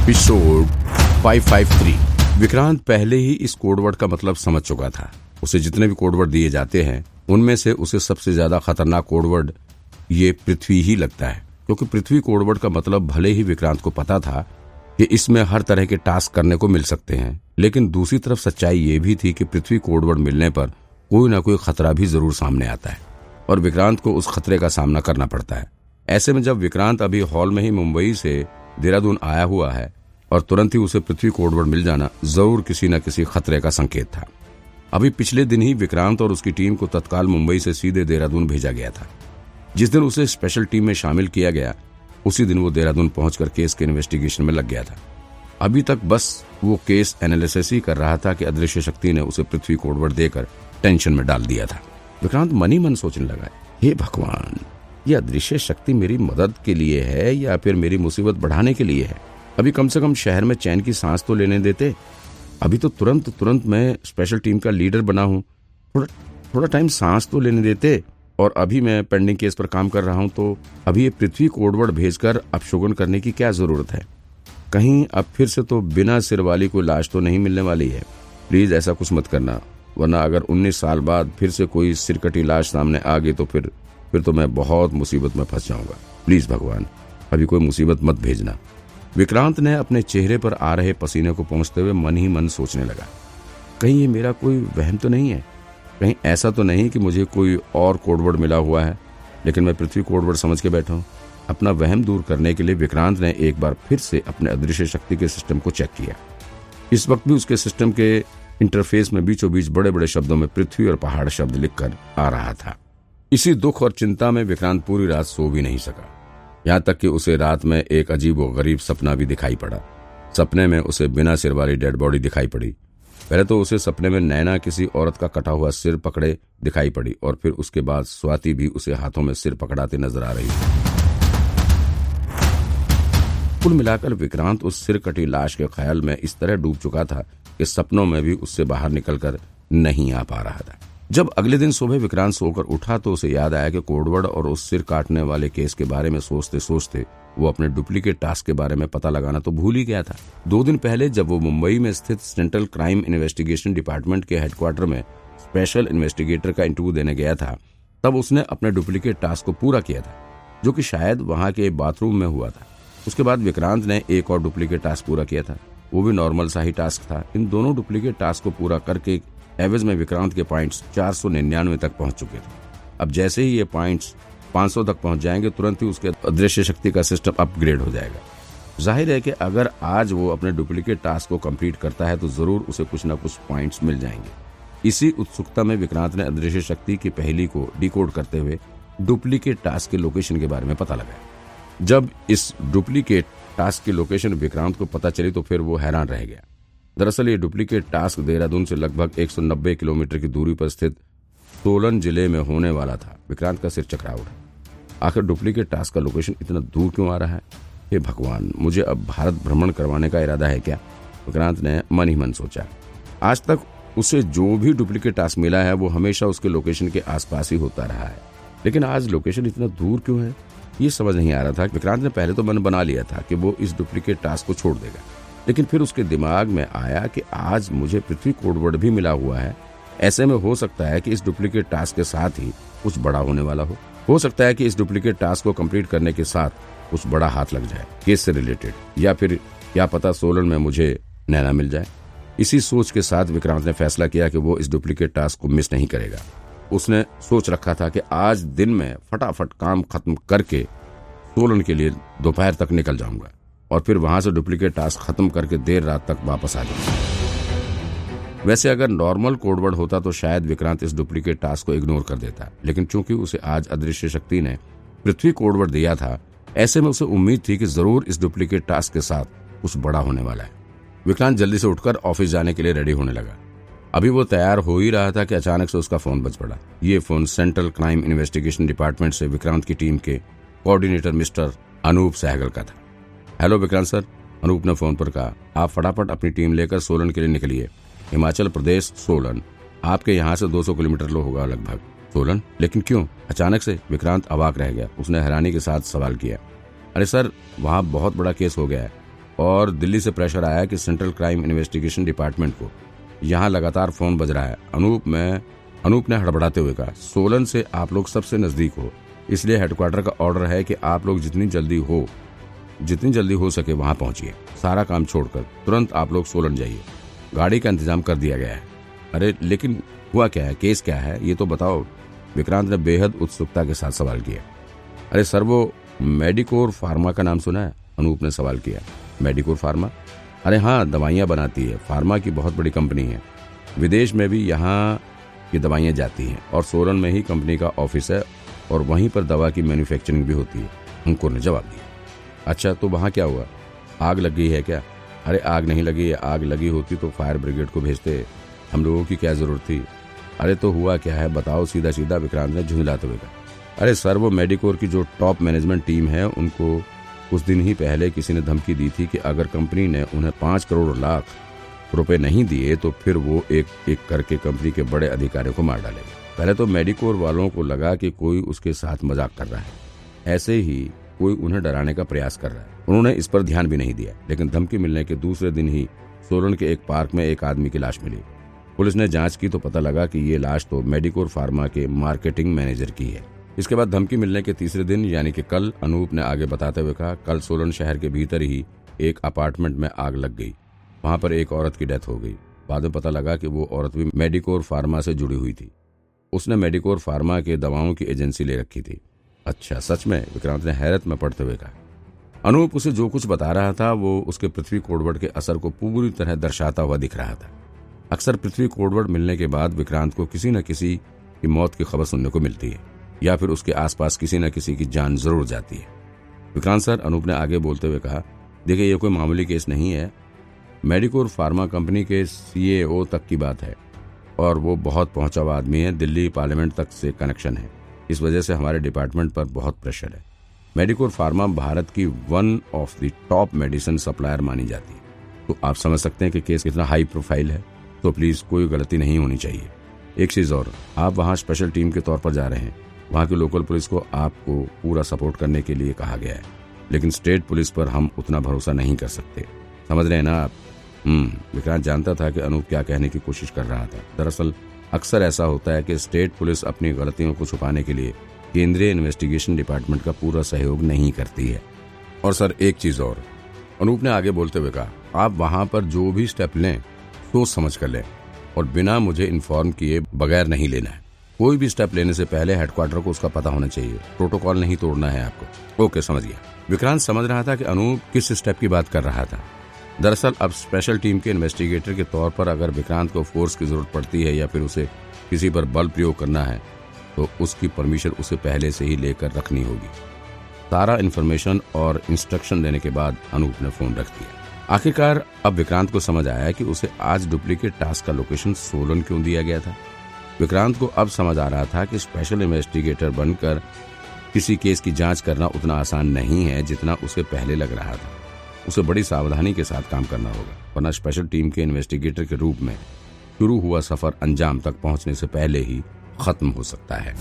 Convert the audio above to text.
Episode 553 Vikrant पहले ही इस code word का मतलब समझ चुका था। उसे जितने भी कोडवर्ड दिए जाते हैं, उनमें से उसे सबसे ज़्यादा खतरनाक कोडवर्ड ये पृथ्वी ही लगता है। क्योंकि पृथ्वी कोडवर्ड का मतलब भले ही विक्रांत को पता था कि इसमें हर तरह के टास्क करने को मिल सकते हैं, लेकिन दूसरी तरफ़ सच्चाई ये भी थी कि पृथ्वी कोडवर्ड मिलने पर कोई ना कोई खतरा भी ज़रूर सामने आता है, और विक्रांत को उस खतरे का सामना करना पड़ता है। ऐसे में जब विक्रांत अभी हॉल में ही मुंबई से देहरादून आया हुआ है और तुरंत ही उसे पृथ्वी कोडवर्ड मिल जाना ज़रूर किसी न किसी खतरे का संकेत था। अभी पिछले दिन ही विक्रांत और उसकी टीम को तत्काल मुंबई से सीधे देहरादून भेजा गया था। जिस दिन उसे स्पेशल टीम में शामिल किया गया, उसी दिन वो देहरादून पहुंचकर केस के इन्वेस्टिगेशन में लग गया था। अभी तक बस वो केस एनालिसिस ही कर रहा था कि अदृश्य शक्ति ने उसे पृथ्वी कोडवर्ड देकर टेंशन में डाल दिया था। विक्रांत मनी मन सोचने लगा हे भगवान ये अदृश्य शक्ति मेरी मदद के लिए है या फिर मेरी मुसीबत बढ़ाने के लिए है? अभी कम से कम शहर में चैन की सांस तो लेने देते। अभी तो तुरंत तुरंत मैं स्पेशल टीम का लीडर बना हूँ। थोड़ा थोड़ा टाइम सांस तो लेने देते और अभी मैं पेंडिंग केस पर काम कर रहा हूँ तो अभी ये पृथ्वी कोडवर्ड भेजकर अपशोगन करने की क्या ज़रूरत है? कहीं अब फिर से तो बिना सिर वाली कोई लाश तो नहीं मिलने वाली है। प्लीज़ ऐसा कुछ मत करना, वरना अगर 19 साल बाद फिर से कोई सिरकटी लाश सामने आ गई तो फिर फिर तो मैं बहुत मुसीबत में फंस जाऊँगा। प्लीज़ भगवान, अभी कोई मुसीबत मत भेजना। विक्रांत ने अपने चेहरे पर आ रहे पसीने को पहुँचते हुए मन ही मन सोचने लगा। कहीं ये मेरा कोई वहम तो नहीं है? कहीं ऐसा तो नहीं कि मुझे कोई और कोडवर्ड मिला हुआ है? लेकिन मैं पृथ्वी कोडवर्ड समझ के बैठा हूँ। अपना वहम दूर करने के लिए विक्रांत ने एक बार फिर से अपने अदृश्य शक्ति के सिस्टम को चेक किया। इस वक्त भी उसके सिस्टम के इंटरफेस में बीचों बीच बड़े बड़े शब्दों में पृथ्वी और पहाड़ शब्द लिखकर आ रहा था। इसी दुख और चिंता में विक्रांत पूरी रात सो भी नहीं सका। यहाँ तक कि उसे रात में एक अजीब व गरीब सपना भी दिखाई पड़ा। सपने में उसे बिना सिर वाली डेड बॉडी दिखाई पड़ी। पहले तो उसे सपने में नैना किसी औरत का कटा हुआ सिर पकड़े दिखाई पड़ी और फिर उसके बाद स्वाति भी उसे हाथों में सिर पकड़ाते नज़र आ रही कुल मिलाकर विक्रांत उस सिर कटी लाश के ख्याल में इस तरह डूब चुका था कि सपनों में भी उससे बाहर निकलकर नहीं आ पा रहा था। जब अगले दिन सुबह विक्रांत सोकर उठा तो उसे याद आया कि कोडवर्ड और उस सिर काटने वाले केस के बारे में सोचते सोचते वो अपने डुप्लीकेट टास्क के बारे में पता लगाना तो भूल ही गया था। दो दिन पहले जब वो मुंबई में स्थित सेंट्रल क्राइम इन्वेस्टिगेशन डिपार्टमेंट के हेडक्वार्टर में स्पेशल इन्वेस्टिगेटर का इंटरव्यू देने गया था, तब उसने अपने डुप्लीकेट टास्क को पूरा किया था, जो कि शायद वहाँ के बाथरूम में हुआ था। उसके बाद विक्रांत ने एक और डुप्लीकेट टास्क पूरा किया था। वो भी नॉर्मल सा ही टास्क था। इन दोनों डुप्लीकेट टास्क को पूरा करके एवरेज में विक्रांत के पॉइंट्स चार सौ निन्यानवे तक पहुँच चुके थे। अब जैसे ही ये पॉइंट्स 500 तक पहुँच जाएँगे, तुरंत ही उसके अदृश्य शक्ति का सिस्टम अपग्रेड हो जाएगा। ज़ाहिर है कि अगर आज वो अपने डुप्लीकेट टास्क को कंप्लीट करता है तो ज़रूर उसे कुछ न कुछ पॉइंट्स मिल जाएँगे। इसी उत्सुकता में विक्रांत ने अदृश्य शक्ति की पहली को डिकोड करते हुए डुप्लीकेट टास्क के लोकेशन के बारे में पता लगाया। जब इस डुप्लीकेट टास्क की लोकेशन विक्रांत को पता चली तो फिर वो हैरान रह गया। दरअसल ये डुप्लीकेट टास्क देहरादून से लगभग 190 किलोमीटर की दूरी पर स्थित सोलन ज़िले में होने वाला था। विक्रांत का सिर चकरा उठा आखिर डुप्लीकेट टास्क का लोकेशन इतना दूर क्यों आ रहा है? हे भगवान, मुझे अब भारत भ्रमण करवाने का इरादा है क्या? विक्रांत ने मन ही मन सोचा। आज तक उसे जो भी डुप्लीकेट टास्क मिला है, वो हमेशा उसके लोकेशन के आसपास ही होता रहा है। लेकिन आज लोकेशन इतना दूर क्यों है? ये समझ नहीं आ रहा था। विक्रांत ने पहले तो मन बना लिया था कि वो इस डुप्लीकेट टास्क को छोड़ देगा। लेकिन फिर उसके दिमाग में आया कि आज मुझे पृथ्वी कोडवर्ड भी मिला हुआ है। ऐसे में हो सकता है कि इस डुप्लीकेट टास्क के साथ ही कुछ बड़ा होने वाला हो। हो सकता है कि इस डुप्लीकेट टास्क को कंप्लीट करने के साथ कुछ बड़ा हाथ लग जाए, केस से रिलेटेड, या फिर क्या पता सोलन में मुझे नैना मिल जाए। इसी सोच के साथ विक्रांत ने फैसला किया कि वो इस डुप्लीकेट टास्क को मिस नहीं करेगा। उसने सोच रखा था कि आज दिन में फटाफट काम खत्म करके सोलन के लिए दोपहर तक निकल जाऊँगा। और फिर वहाँ से डुप्लीकेट टास्क खत्म करके देर रात तक वापस आ जाऊँगा वैसे अगर नॉर्मल कोडवर्ड होता तो शायद विक्रांत इस डुप्लीकेट टास्क को इग्नोर कर देता, लेकिन चूँकि उसे आज अदृश्य शक्ति ने पृथ्वी कोडवर्ड दिया था, ऐसे में उसे उम्मीद थी कि ज़रूर इस डुप्लीकेट टास्क के साथ कुछ बड़ा होने वाला है। विक्रांत जल्दी से उठकर ऑफ़िस जाने के लिए रेडी होने लगा। अभी वो तैयार हो ही रहा था कि अचानक से उसका फ़ोन बज पड़ा। ये phone central crime investigation department से विक्रांत की टीम के कोऑर्डिनेटर मिस्टर अनूप सहगल का था। हेलो विक्रांत सर, अनूप ने फ़ोन पर कहा, आप फटाफट अपनी टीम लेकर सोलन के लिए निकलिए। हिमाचल प्रदेश, सोलन। आपके यहाँ से 200 किलोमीटर लो होगा लगभग। सोलन? लेकिन क्यों? अचानक से विक्रांत अवाक रह गया। उसने हैरानी के साथ सवाल किया, अरे सर, वहाँ बहुत बड़ा केस हो गया है और दिल्ली से प्रेशर आया कि सेंट्रल क्राइम इन्वेस्टिगेशन डिपार्टमेंट को। यहाँ लगातार फ़ोन बज रहा है। अनूप में अनूप ने हड़बड़ाते हुए कहा, सोलन से आप लोग सबसे नज़दीक हो। इसलिए हेडक्वार्टर का ऑर्डर है कि आप लोग जितनी जल्दी हो जितनी जल्दी हो सके वहाँ पहुंचिए। सारा काम छोड़कर तुरंत आप लोग सोलन जाइए। गाड़ी का इंतज़ाम कर दिया गया है। अरे, लेकिन हुआ क्या है? केस क्या है? ये तो बताओ। विक्रांत ने बेहद उत्सुकता के साथ सवाल किया अरे सर, वो मेडिकोर फार्मा का नाम सुना है? अनूप ने सवाल किया। Medicor Pharma? अरे हाँ दवाइयाँ बनाती है। फार्मा की बहुत बड़ी कंपनी है। विदेश में भी यहाँ की दवाइयाँ जाती हैं और सोलन में ही कंपनी का ऑफ़िस है और वहीं पर दवा की मैन्युफैक्चरिंग भी होती है। अंकुर ने जवाब दिया। अच्छा तो वहाँ क्या हुआ? आग लग गई है क्या? अरे, आग नहीं लगी, आग लगी होती तो फायर ब्रिगेड को भेजते। हम लोगों की क्या ज़रूरत थी? अरे तो हुआ क्या है, बताओ सीधा सीधा विक्रांत ने झुंझलाते हुए कहा। अरे, सर, वो मेडिकोर की जो टॉप मैनेजमेंट टीम है, उनको कुछ दिन ही पहले किसी ने धमकी दी थी कि अगर कंपनी ने उन्हें पाँच करोड़ लाख रुपए नहीं दिए तो फिर वो एक एक करके कंपनी के बड़े अधिकारियों को मार डालेगा। पहले तो मेडिकोर वालों को लगा कि कोई उसके साथ मज़ाक कर रहा है। ऐसे ही कोई उन्हें डराने का प्रयास कर रहा है। उन्होंने इस पर ध्यान भी नहीं दिया, लेकिन धमकी मिलने के दूसरे दिन ही सोलन के एक पार्क में एक आदमी की लाश मिली। पुलिस ने जाँच की तो पता लगा कि ये लाश तो मेडिकोर फार्मा के मार्केटिंग मैनेजर की है। इसके बाद धमकी मिलने के तीसरे दिन, यानी कि कल, अनूप ने आगे बताते हुए कहा, कल सोलन शहर के भीतर ही एक अपार्टमेंट में आग लग गई। वहाँ पर एक औरत की डेथ हो गई। बाद में पता लगा कि वो औरत भी मेडिकोर फार्मा से जुड़ी हुई थी। उसने मेडिकोर फार्मा के दवाओं की एजेंसी ले रखी थी। अच्छा सच में, विक्रांत ने हैरत में पढ़ते हुए कहा। अनूप उसे जो कुछ बता रहा था, वो उसके पृथ्वी कोडवर्ड के असर को पूरी तरह दर्शाता हुआ दिख रहा था। अक्सर पृथ्वी कोडवर्ड मिलने के बाद विक्रांत को किसी न किसी की मौत की खबर सुनने को मिलती है, या फिर उसके आसपास किसी न किसी की जान ज़रूर जाती है। विक्रांत सर, अनूप ने आगे बोलते हुए कहा, देखिए, ये कोई मामूली केस नहीं है। मेडिकोर फार्मा कंपनी के सीएओ तक की बात है, और वो बहुत पहुँचा हुआ आदमी है। दिल्ली पार्लियामेंट तक से कनेक्शन है। इस वजह से हमारे डिपार्टमेंट पर बहुत प्रेशर है। मेडिकोर फार्मा भारत की one of the top medicine supplier मानी जाती है। तो आप समझ सकते हैं कि केस कितना हाई प्रोफ़ाइल है। तो प्लीज़ कोई गलती नहीं होनी चाहिए। एक चीज़ और, आप वहाँ स्पेशल टीम के तौर पर जा रहे हैं। वहाँ की लोकल पुलिस को आपको पूरा सपोर्ट करने के लिए कहा गया है। लेकिन स्टेट पुलिस पर हम उतना भरोसा नहीं कर सकते। समझ रहे हैं ना आप? हम्म विक्रांत जानता था कि अनूप क्या कहने की कोशिश कर रहा था। दरअसल अक्सर ऐसा होता है कि स्टेट पुलिस अपनी गलतियों को छुपाने के लिए केंद्रीय इन्वेस्टिगेशन डिपार्टमेंट का पूरा सहयोग नहीं करती है। और सर, एक चीज़ और। अनूप ने आगे बोलते हुए कहा, आप वहाँ पर जो भी स्टेप लें, सोच समझ कर लें और बिना मुझे इन्फॉर्म किए बगैर नहीं लेना है। कोई भी स्टेप लेने से पहले हेडक्वार्टर को उसका पता होना चाहिए। प्रोटोकॉल नहीं तोड़ना है आपको। ओके, समझ गया। विक्रांत समझ रहा था कि अनूप किस स्टेप की बात कर रहा था। दरअसल, अब स्पेशल टीम के इन्वेस्टिगेटर के तौर पर अगर विक्रांत को फोर्स की ज़रूरत पड़ती है या फिर उसे किसी पर बल प्रयोग करना है तो उसकी परमिशन उसे पहले से ही लेकर रखनी होगी। सारा इन्फॉर्मेशन और इंस्ट्रक्शन देने के बाद अनूप ने फ़ोन रख दिया। आखिरकार, अब विक्रांत को समझ आया कि उसे आज डुप्लीकेट टास्क का लोकेशन सोलन क्यों दिया गया था। विक्रांत को अब समझ आ रहा था कि स्पेशल इन्वेस्टिगेटर बनकर किसी केस की जाँच करना उतना आसान नहीं है जितना उसे पहले लग रहा था। उसे बड़ी सावधानी के साथ काम करना होगा, वरना स्पेशल टीम के इन्वेस्टिगेटर के रूप में शुरू हुआ सफ़र अंजाम तक पहुँचने से पहले ही खत्म हो सकता है।